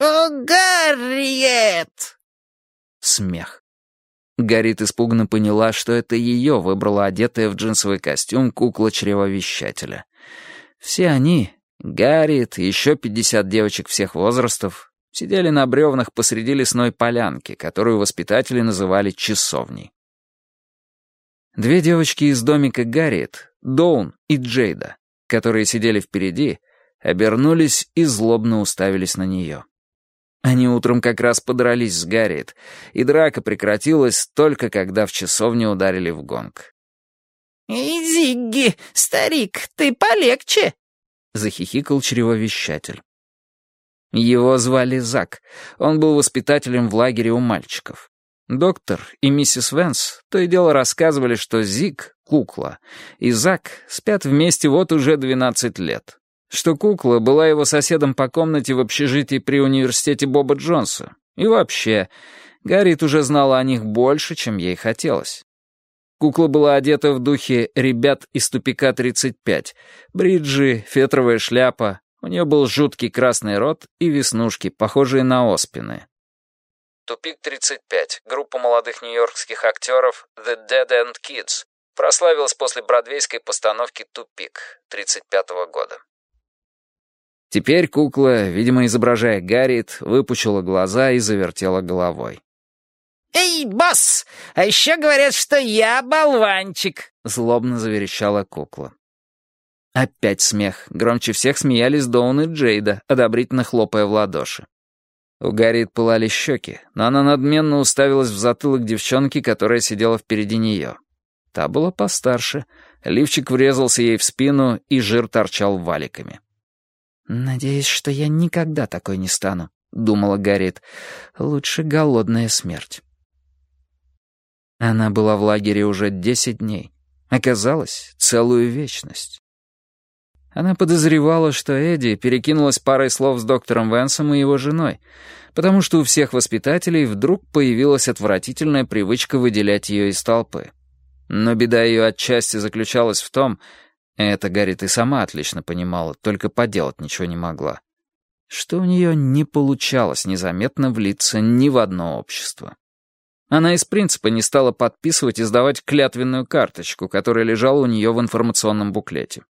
«О, Гарриет!» Смех. Гарит испуганно поняла, что это ее выбрала одетая в джинсовый костюм кукла чревовещателя. Все они, Гарит и еще пятьдесят девочек всех возрастов, сидели на бревнах посреди лесной полянки, которую воспитатели называли часовней. Две девочки из домика Гарриет, Доун и Джейда, которые сидели впереди, обернулись и злобно уставились на нее. Они утром как раз подрались с Гарриет, и драка прекратилась только когда в часовне ударили в гонг. «Зигги, старик, ты полегче!» — захихикал чревовещатель. Его звали Зак. Он был воспитателем в лагере у мальчиков. Доктор и миссис Венс то и дело рассказывали, что Зиг — кукла, и Зак спят вместе вот уже 12 лет что кукла была его соседом по комнате в общежитии при университете Боба Джонса. И вообще, Гарриет уже знала о них больше, чем ей хотелось. Кукла была одета в духе «ребят из тупика 35», бриджи, фетровая шляпа, у нее был жуткий красный рот и веснушки, похожие на оспины. «Тупик 35», группа молодых нью-йоркских актеров «The Dead End Kids», прославилась после бродвейской постановки «Тупик» 35 -го года. Теперь кукла, видимо, изображая Гарриет, выпучила глаза и завертела головой. «Эй, босс, а еще говорят, что я болванчик!» — злобно заверещала кукла. Опять смех. Громче всех смеялись Доун и Джейда, одобрительно хлопая в ладоши. У Гарриет пылали щеки, но она надменно уставилась в затылок девчонки, которая сидела впереди нее. Та была постарше, лифчик врезался ей в спину, и жир торчал валиками. «Надеюсь, что я никогда такой не стану», — думала Гарриет. «Лучше голодная смерть». Она была в лагере уже десять дней. Оказалось, целую вечность. Она подозревала, что Эдди перекинулась парой слов с доктором Венсом и его женой, потому что у всех воспитателей вдруг появилась отвратительная привычка выделять ее из толпы. Но беда ее отчасти заключалась в том, это Гарри и сама отлично понимала, только поделать ничего не могла. Что у нее не получалось незаметно влиться ни в одно общество. Она из принципа не стала подписывать и сдавать клятвенную карточку, которая лежала у нее в информационном буклете.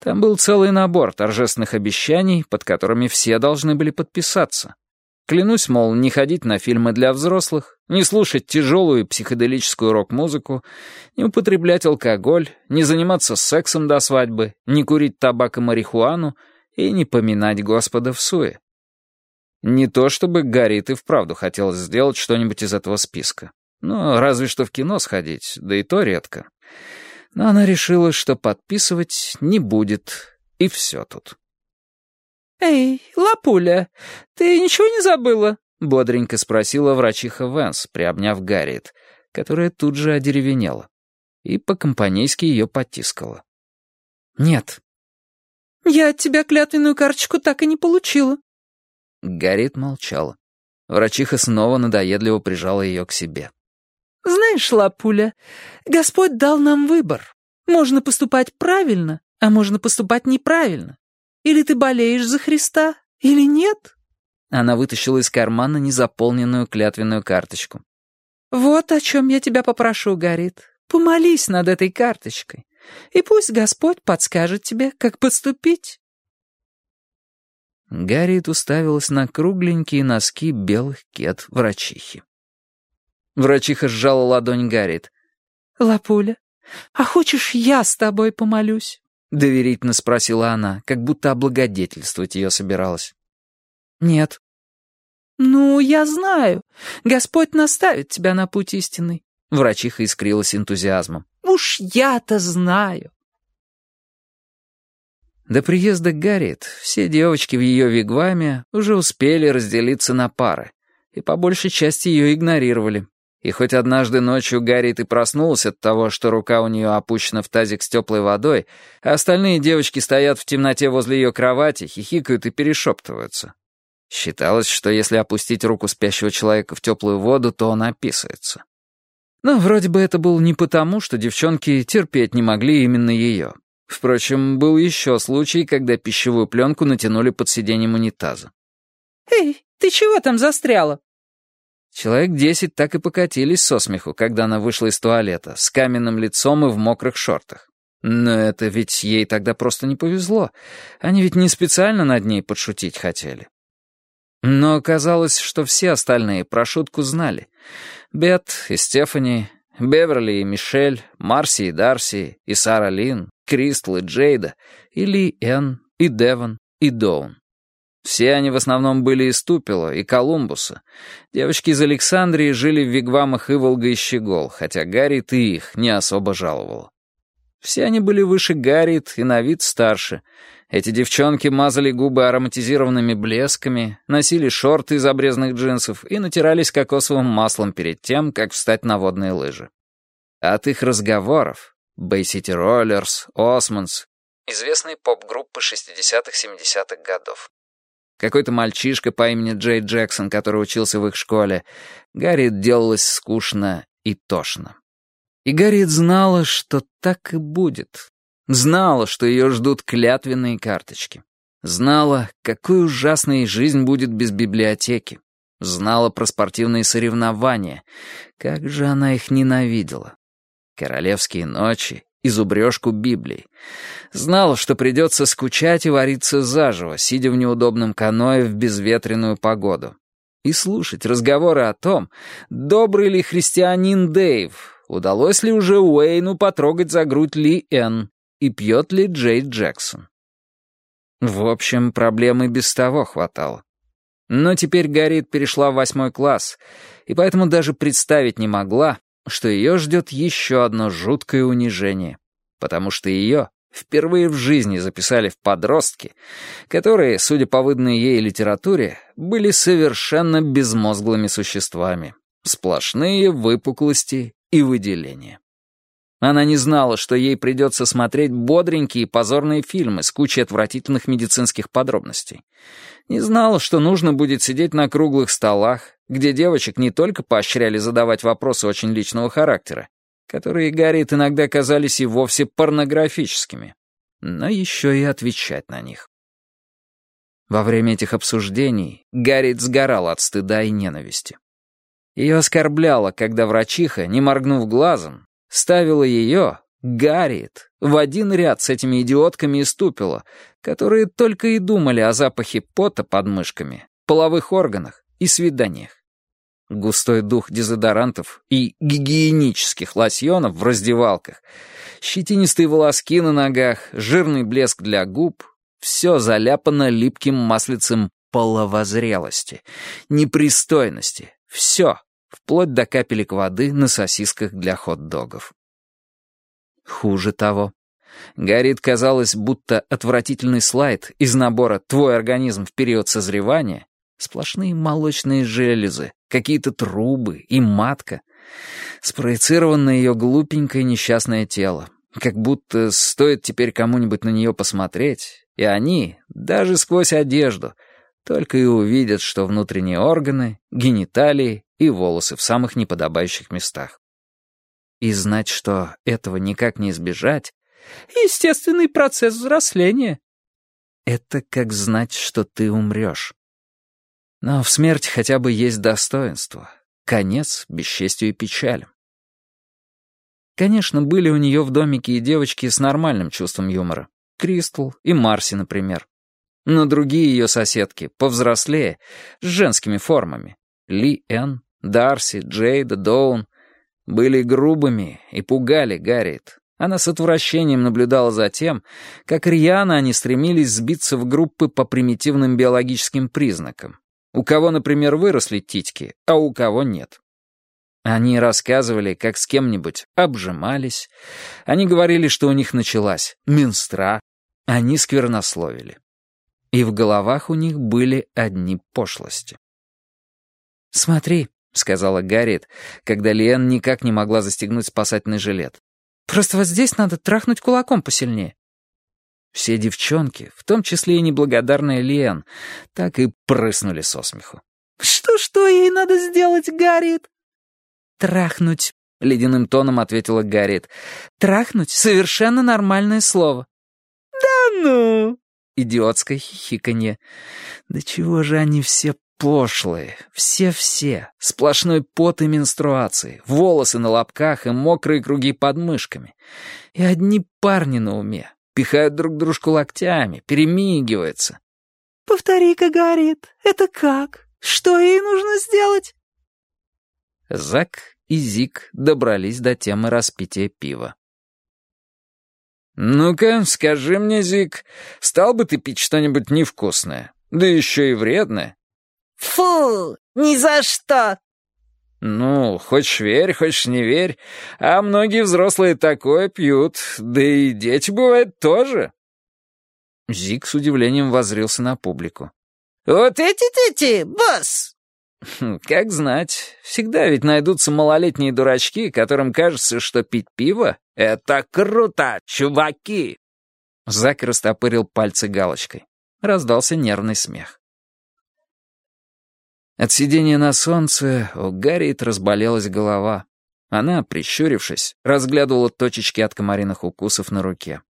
Там был целый набор торжественных обещаний, под которыми все должны были подписаться. Клянусь, мол, не ходить на фильмы для взрослых, не слушать тяжелую психоделическую рок-музыку, не употреблять алкоголь, не заниматься сексом до свадьбы, не курить табак и марихуану и не поминать Господа в суе. Не то чтобы Гарри и вправду хотелось сделать что-нибудь из этого списка. Ну, разве что в кино сходить, да и то редко. Но она решила, что подписывать не будет, и все тут. «Эй, Лапуля, ты ничего не забыла?» — бодренько спросила врачиха Венс, приобняв Гарриет, которая тут же одеревенела, и по-компанейски ее потискала. «Нет». «Я от тебя клятвенную карточку так и не получила». Гарриет молчала. Врачиха снова надоедливо прижала ее к себе. «Знаешь, Лапуля, Господь дал нам выбор. Можно поступать правильно, а можно поступать неправильно. Или ты болеешь за Христа, или нет?» Она вытащила из кармана незаполненную клятвенную карточку. «Вот о чем я тебя попрошу, Гарит. Помолись над этой карточкой, и пусть Господь подскажет тебе, как поступить». Гарриет уставилась на кругленькие носки белых кет врачихи. Врачиха сжала ладонь Гарриет. «Лапуля, а хочешь, я с тобой помолюсь?» — доверительно спросила она, как будто облагодетельствовать ее собиралась. «Нет». «Ну, я знаю. Господь наставит тебя на путь истинный». Врачиха искрилась энтузиазмом. «Уж я-то знаю». До приезда Гарриет все девочки в ее вигваме уже успели разделиться на пары, и по большей части ее игнорировали, и хоть однажды ночью Гарриет и проснулась от того, что рука у нее опущена в тазик с теплой водой, а остальные девочки стоят в темноте возле ее кровати, хихикают и перешептываются. Считалось, что если опустить руку спящего человека в теплую воду, то он описывается. Но вроде бы это было не потому, что девчонки терпеть не могли именно ее. Впрочем, был еще случай, когда пищевую пленку натянули под сиденьем унитаза. Эй, ты чего там застряла?» Человек десять так и покатились со смеху, когда она вышла из туалета, с каменным лицом и в мокрых шортах. Но это ведь ей тогда просто не повезло. Они ведь не специально над ней подшутить хотели. Но оказалось, что все остальные про шутку знали. Бет и Стефани, Беверли и Мишель, Марси и Дарси, и Сара Лин, Кристл и Джейда, и Ли Энн, и Девон, и Доун. Все они в основном были из Тупила и Колумбуса. Девочки из Александрии жили в вигвамах Иволга и Щегол, хотя Гаррит и их не особо жаловал. Все они были выше Гаррит и на вид старше. Эти девчонки мазали губы ароматизированными блесками, носили шорты из обрезанных джинсов и натирались кокосовым маслом перед тем, как встать на водные лыжи. От их разговоров City Rollers, Османс, известные поп-группы 60-70-х годов. Какой-то мальчишка по имени Джей Джексон, который учился в их школе. Гарриет делалось скучно и тошно. И Гарриет знала, что так и будет. Знала, что ее ждут клятвенные карточки. Знала, какой ужасной жизнь будет без библиотеки. Знала про спортивные соревнования. Как же она их ненавидела. Королевские ночи и зубрежку Библии. Знала, что придется скучать и вариться заживо, сидя в неудобном каное в безветренную погоду. И слушать разговоры о том, добрый ли христианин Дэйв, удалось ли уже Уэйну потрогать за грудь Ли Энн и пьет ли Джей Джексон. В общем, проблемы без того хватало. Но теперь Гарриет перешла в восьмой класс, и поэтому даже представить не могла, что ее ждет еще одно жуткое унижение, потому что ее впервые в жизни записали в подростки, которые, судя по выданной ей литературе, были совершенно безмозглыми существами, сплошные выпуклости и выделения. Она не знала, что ей придется смотреть бодренькие позорные фильмы с кучей отвратительных медицинских подробностей. Не знала, что нужно будет сидеть на круглых столах, где девочек не только поощряли задавать вопросы очень личного характера, которые Гарриет иногда казались и вовсе порнографическими, но еще и отвечать на них. Во время этих обсуждений Гарриет сгорал от стыда и ненависти. Ее оскорбляло, когда врачиха, не моргнув глазом, ставила ее, Гарриет, в один ряд с этими идиотками из Тупила, которые только и думали о запахе пота под мышками, половых органах и свиданиях. Густой дух дезодорантов и гигиенических лосьонов в раздевалках, щетинистые волоски на ногах, жирный блеск для губ — все заляпано липким маслицем половозрелости, непристойности, все, вплоть до капелек воды на сосисках для хот-догов. Хуже того. Гарриет казалось, будто отвратительный слайд из набора «Твой организм в период созревания» сплошные молочные железы, какие-то трубы и матка, спроецирован на ее глупенькое несчастное тело, как будто стоит теперь кому-нибудь на нее посмотреть, и они, даже сквозь одежду, только и увидят, что внутренние органы, гениталии и волосы в самых неподобающих местах. И знать, что этого никак не избежать — естественный процесс взросления. Это как знать, что ты умрешь. Но в смерти хотя бы есть достоинство, конец бесчестью и печалям. Конечно, были у нее в домике и девочки с нормальным чувством юмора. Кристл и Марси, например. Но другие ее соседки, повзрослее, с женскими формами. Ли Энн, Дарси, Джейда, Доун были грубыми и пугали Гарриет. Она с отвращением наблюдала за тем, как рьяно они стремились сбиться в группы по примитивным биологическим признакам. У кого, например, выросли титьки, а у кого нет. Они рассказывали, как с кем-нибудь обжимались. Они говорили, что у них началась менстра. Они сквернословили. И в головах у них были одни пошлости. «Смотри», — сказала Гарриет, когда Лиэн никак не могла застегнуть спасательный жилет. «Просто вот здесь надо трахнуть кулаком посильнее». Все девчонки, в том числе и неблагодарная Лиэн, так и прыснули со смеху. «Что-что ей надо сделать, Гарриет?» «Трахнуть», — ледяным тоном ответила Гарриет. «Трахнуть — совершенно нормальное слово». «Да ну!» идиотское хихиканье. Да чего же они все пошлые, все-все, сплошной пот и менструации, волосы на лобках и мокрые круги под мышками. И одни парни на уме, пихают друг дружку локтями, перемигиваются. «Повтори-ка, Гарриет, это как? Что ей нужно сделать?» Зак и Зик добрались до темы распития пива. «Ну-ка, скажи мне, Зик, стал бы ты пить что-нибудь невкусное? Да еще и вредное?» «Фу, ни за что!» «Ну, хочешь верь, хочешь не верь, а многие взрослые такое пьют, да и дети бывают тоже». Зик с удивлением возрился на публику. «Вот эти-тети, босс!» Хм, «Как знать, всегда ведь найдутся малолетние дурачки, которым кажется, что пить пиво — это круто, чуваки!» Зак растопырил пальцы галочкой. Раздался нервный смех. От сидения на солнце у Гарриет разболелась голова. Она, прищурившись, разглядывала точечки от комариных укусов на руке.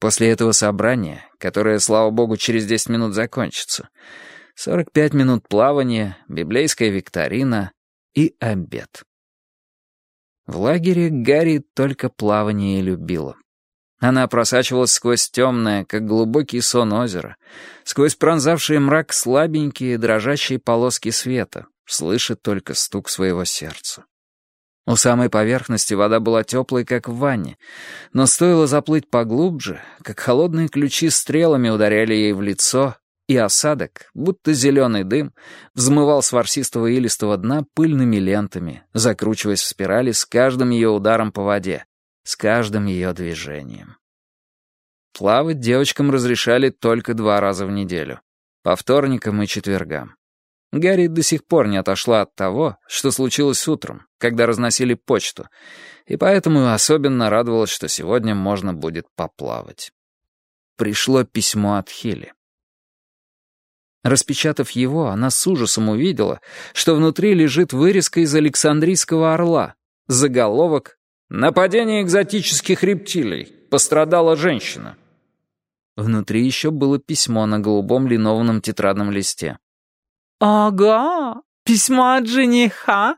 После этого собрания, которое, слава богу, через 10 минут закончится, 45 минут плавания, библейская викторина и обед. В лагере Гарри только плавание любила. Она просачивалась сквозь темное, как глубокий сон озера, сквозь пронзавший мрак слабенькие, дрожащие полоски света, слышит только стук своего сердца. У самой поверхности вода была теплой, как в ванне, но стоило заплыть поглубже, как холодные ключи стрелами ударяли ей в лицо, и осадок, будто зеленый дым, взмывал с ворсистого илистого дна пыльными лентами, закручиваясь в спирали с каждым ее ударом по воде, с каждым ее движением. Плавать девочкам разрешали только два раза в неделю, по вторникам и четвергам. Гарри до сих пор не отошла от того, что случилось утром, когда разносили почту, и поэтому особенно радовалась, что сегодня можно будет поплавать. Пришло письмо от Хилли. Распечатав его, она с ужасом увидела, что внутри лежит вырезка из Александрийского орла, заголовок «Нападение экзотических рептилий. Пострадала женщина». Внутри еще было письмо на голубом линованном тетрадном листе. «Ага, письмо от жениха?»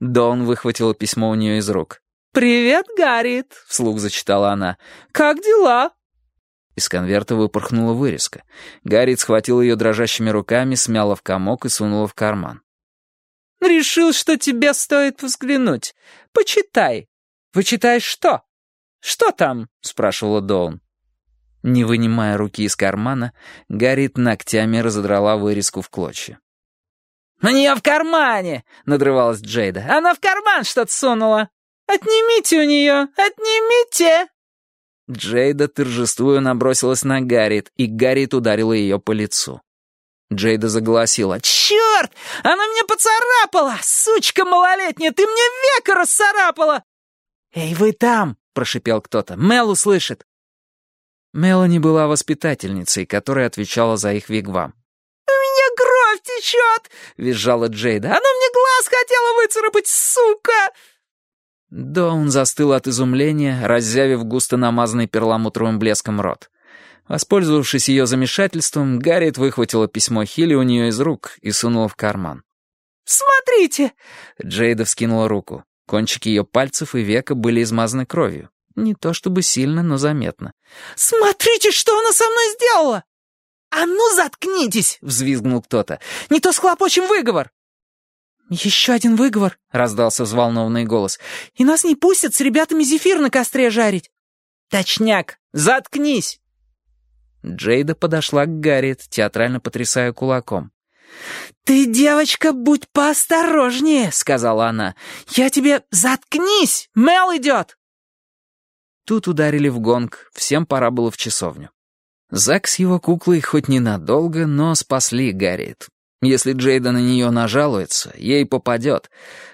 Дон выхватила письмо у нее из рук. «Привет, Гарриет», — вслух зачитала она. «Как дела?» Из конверта выпорхнула вырезка. Гарриет схватила ее дрожащими руками, смяла в комок и сунула в карман. «Решил, что тебе стоит взглянуть. Почитай. «Почитай что?» «Что там?» — спрашивала Доун. Не вынимая руки из кармана, Гарриет ногтями разодрала вырезку в клочья. «У нее в кармане!» — надрывалась Джейда. «Она в карман что-то сунула! Отнимите у нее! Отнимите!» Джейда торжествуя набросилась на Гарриет, и Гарриет ударила ее по лицу. Джейда заголосила. «Черт! Она меня поцарапала! Сучка малолетняя, ты мне века расцарапала!» «Эй, вы там!» — прошипел кто-то. «Мел услышит!» Мелани была воспитательницей, которая отвечала за их вигвам. «У меня кровь течет!» — визжала Джейда. «Она мне глаз хотела выцарапать, сука!» Доун застыл от изумления, раззявив густо намазанный перламутровым блеском рот. Воспользовавшись ее замешательством, Гарриет выхватила письмо Хилли у нее из рук и сунула в карман. «Смотрите!» Джейда вскинула руку. Кончики ее пальцев и века были измазаны кровью. Не то чтобы сильно, но заметно. «Смотрите, что она со мной сделала!» «А ну, заткнитесь!» — взвизгнул кто-то. «Не то схлопочем выговор!» «Еще один выговор!» — раздался взволнованный голос. «И нас не пустят с ребятами зефир на костре жарить!» «Точняк! Заткнись!» Джейда подошла к Гарриет, театрально потрясая кулаком. «Ты, девочка, будь поосторожнее», — сказала она. «Я тебе... Заткнись! Мел идет!» Тут ударили в гонг, всем пора было в часовню. Зак с его куклой хоть ненадолго, но спасли Гарриет. Если Джейда на нее нажалуется, ей попадет.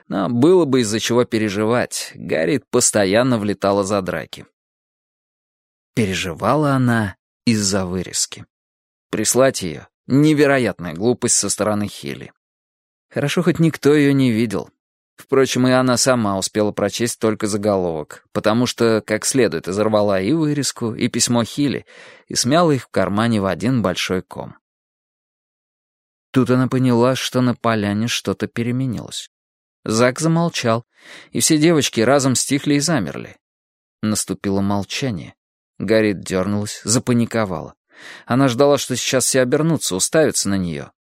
Но было бы из-за чего переживать. Гарриет постоянно влетала за драки. Переживала она из-за вырезки. Прислать ее Невероятная глупость со стороны Хилли. Хорошо, хоть никто ее не видел. Впрочем, и она сама успела прочесть только заголовок, потому что как следует изорвала и вырезку, и письмо Хилли, и смяла их в кармане в один большой ком. Тут она поняла, что на поляне что-то переменилось. Зак замолчал, и все девочки разом стихли и замерли. Наступило молчание. Гарри дернулась, запаниковала. Она ждала, что сейчас все обернутся, уставятся на нее.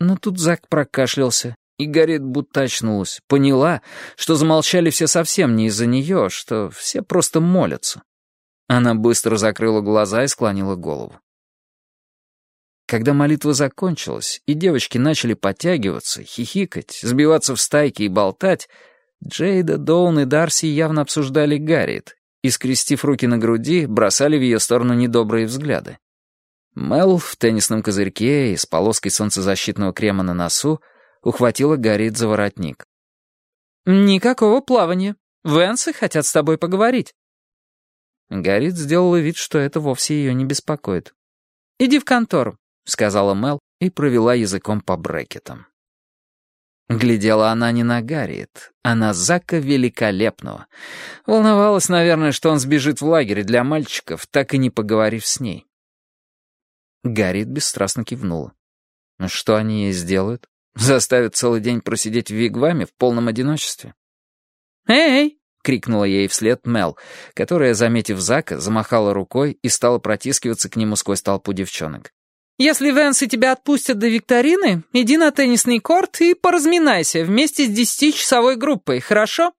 Но тут Зак прокашлялся и Гарриет будто очнулась, поняла, что замолчали все совсем не из-за нее, что все просто молятся. Она быстро закрыла глаза и склонила голову. Когда молитва закончилась, и девочки начали подтягиваться, хихикать, сбиваться в стайки и болтать, Джейда, Доун и Дарси явно обсуждали Гарриет и, скрестив руки на груди, бросали в ее сторону недобрые взгляды. Мел в теннисном козырьке и с полоской солнцезащитного крема на носу ухватила Гарриет за воротник. «Никакого плавания. Венсы хотят с тобой поговорить». Гарриет сделала вид, что это вовсе ее не беспокоит. «Иди в контору», — сказала Мел и провела языком по брекетам. Глядела она не на Гарриет, а на Зака Великолепного. Волновалась, наверное, что он сбежит в лагерь для мальчиков, так и не поговорив с ней. Гарриет бесстрастно кивнула. «Ну что они ей сделают? Заставят целый день просидеть в вигваме в полном одиночестве. «Эй!» — крикнула ей вслед Мел, которая, заметив Зака, замахала рукой и стала протискиваться к нему сквозь толпу девчонок. «Если Венсы тебя отпустят до викторины, иди на теннисный корт и поразминайся вместе с десятичасовой группой, хорошо?»